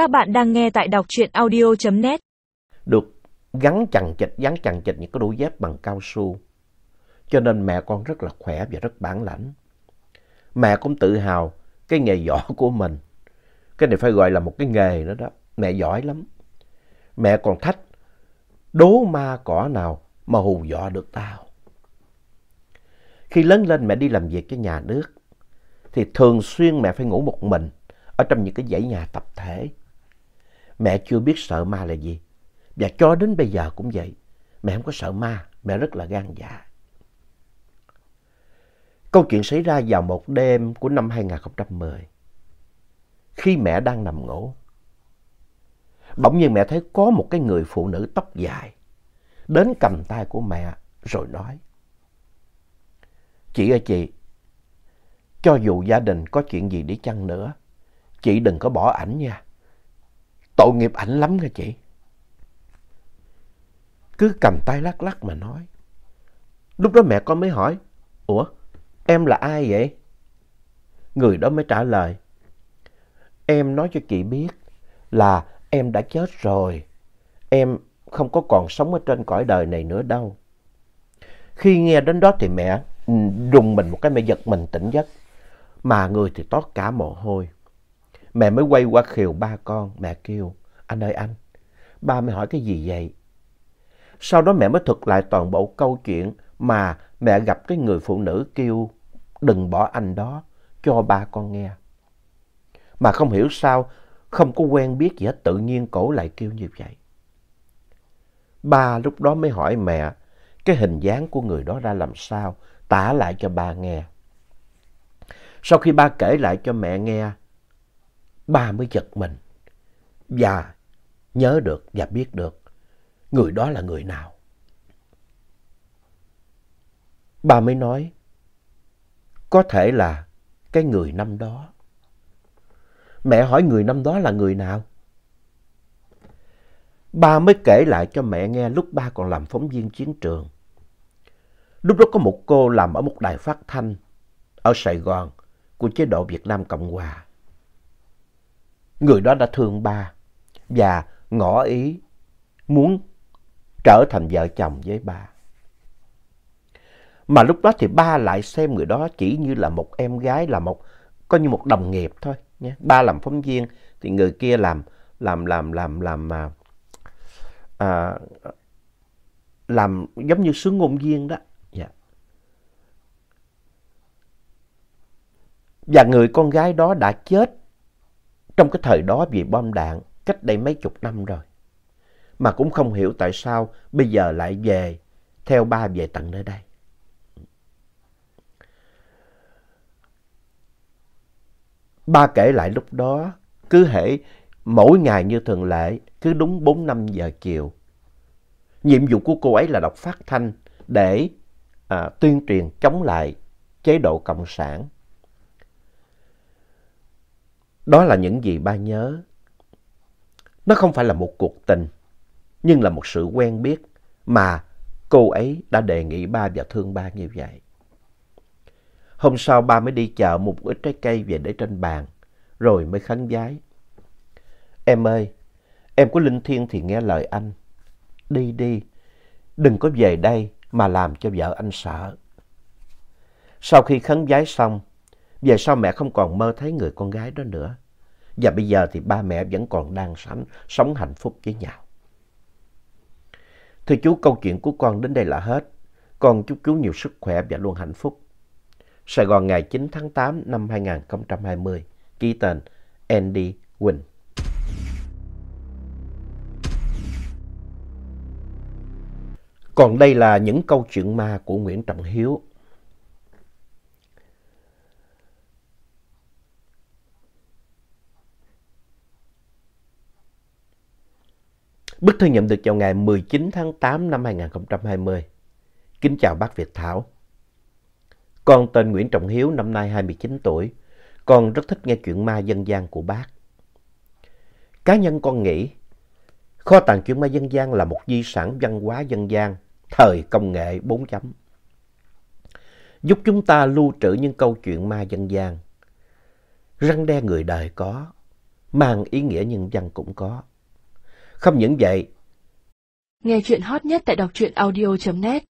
Các bạn đang nghe tại đọc truyện audio.net. Được, gắn chằng chịch gắn chằng chịch những cái đôi dép bằng cao su. Cho nên mẹ con rất là khỏe và rất bản lãnh. Mẹ cũng tự hào cái nghề võ của mình. Cái này phải gọi là một cái nghề nữa đó. Mẹ giỏi lắm. Mẹ còn thách, đố ma cỏ nào mà hù dọa được tao. Khi lớn lên mẹ đi làm việc cho nhà nước, thì thường xuyên mẹ phải ngủ một mình ở trong những cái dãy nhà tập thể. Mẹ chưa biết sợ ma là gì. Và cho đến bây giờ cũng vậy. Mẹ không có sợ ma, mẹ rất là gan dạ. Câu chuyện xảy ra vào một đêm của năm 2010. Khi mẹ đang nằm ngủ, bỗng nhiên mẹ thấy có một cái người phụ nữ tóc dài đến cầm tay của mẹ rồi nói. Chị ơi chị, cho dù gia đình có chuyện gì đi chăng nữa, chị đừng có bỏ ảnh nha. Tội nghiệp ảnh lắm nha chị. Cứ cầm tay lắc lắc mà nói. Lúc đó mẹ con mới hỏi, Ủa, em là ai vậy? Người đó mới trả lời, Em nói cho chị biết là em đã chết rồi. Em không có còn sống ở trên cõi đời này nữa đâu. Khi nghe đến đó thì mẹ ừ, rùng mình một cái mẹ giật mình tỉnh giấc. Mà người thì toát cả mồ hôi. Mẹ mới quay qua khều ba con. Mẹ kêu, anh ơi anh, ba mới hỏi cái gì vậy? Sau đó mẹ mới thuật lại toàn bộ câu chuyện mà mẹ gặp cái người phụ nữ kêu đừng bỏ anh đó cho ba con nghe. Mà không hiểu sao không có quen biết gì hết tự nhiên cổ lại kêu như vậy. Ba lúc đó mới hỏi mẹ cái hình dáng của người đó ra làm sao, tả lại cho ba nghe. Sau khi ba kể lại cho mẹ nghe, ba mới giật mình và nhớ được và biết được người đó là người nào. Ba mới nói, có thể là cái người năm đó. Mẹ hỏi người năm đó là người nào? Ba mới kể lại cho mẹ nghe lúc ba còn làm phóng viên chiến trường. Lúc đó có một cô làm ở một đài phát thanh ở Sài Gòn của chế độ Việt Nam Cộng Hòa. Người đó đã thương ba và ngỏ ý muốn trở thành vợ chồng với ba. Mà lúc đó thì ba lại xem người đó chỉ như là một em gái, là một coi như một đồng nghiệp thôi nhé. Ba làm phóng viên thì người kia làm làm làm làm làm mà à, làm giống như sướng ngôn viên đó. Yeah. Và người con gái đó đã chết trong cái thời đó vì bom đạn cách đây mấy chục năm rồi. Mà cũng không hiểu tại sao bây giờ lại về theo ba về tận nơi đây. Ba kể lại lúc đó, cứ hễ mỗi ngày như thường lệ, cứ đúng 4-5 giờ chiều. Nhiệm vụ của cô ấy là đọc phát thanh để à, tuyên truyền chống lại chế độ Cộng sản. Đó là những gì ba nhớ. Nó không phải là một cuộc tình, nhưng là một sự quen biết mà cô ấy đã đề nghị ba và thương ba như vậy. Hôm sau ba mới đi chợ một ít trái cây về để trên bàn, rồi mới khấn vái. Em ơi, em có linh thiêng thì nghe lời anh. Đi đi, đừng có về đây mà làm cho vợ anh sợ. Sau khi khấn vái xong, về sau mẹ không còn mơ thấy người con gái đó nữa. Và bây giờ thì ba mẹ vẫn còn đang sống, sống hạnh phúc với nhau. Thưa chú, câu chuyện của con đến đây là hết. Con chúc chú nhiều sức khỏe và luôn hạnh phúc. Sài Gòn ngày 9 tháng 8 năm 2020. Ký tên Andy Quỳnh. Còn đây là những câu chuyện ma của Nguyễn Trọng Hiếu. Bức thư nhận được vào ngày 19 tháng 8 năm 2020. Kính chào bác Việt Thảo. Con tên Nguyễn Trọng Hiếu, năm nay 29 tuổi. Con rất thích nghe chuyện ma dân gian của bác. Cá nhân con nghĩ, kho tàng chuyện ma dân gian là một di sản văn hóa dân gian thời công nghệ 4 chấm. Giúp chúng ta lưu trữ những câu chuyện ma dân gian, răng đe người đời có, mang ý nghĩa nhân văn cũng có. Không những vậy, Nghe chuyện hot nhất tại đọc truyện audio.net